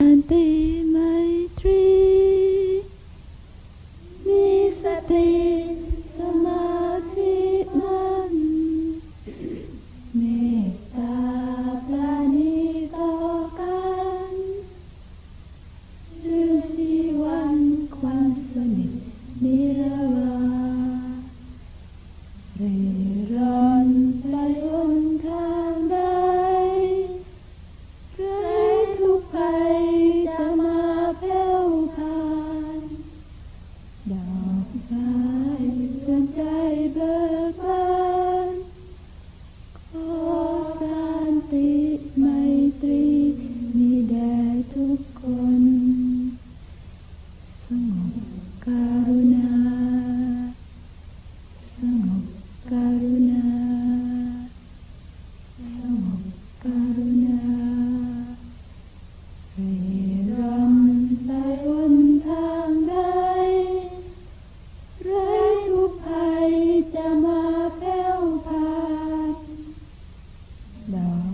ante maitri nisate samadhi nam metta sushiwan kwan samit nirava The. อ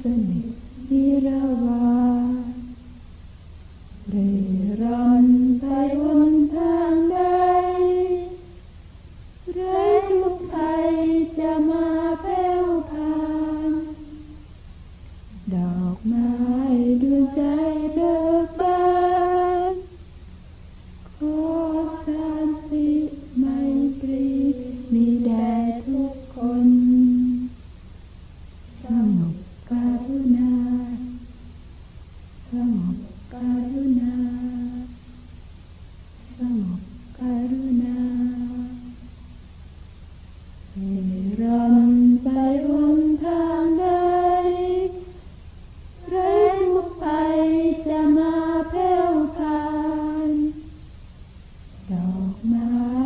ความสนิทนิรวาเร่ร่อนไปหนทางใดไรทุกภัยจะมาแผ่วผ่านดอกไม้ดวงใจเบิกบานขอสันติไมตรีมีแด่ทุกคนสงบการุณา สงบการุณา สงบการุณาเร่ร่อนไปหนทางใด ไรทุกภัย จะมาแผ่วผ่านดอกไม้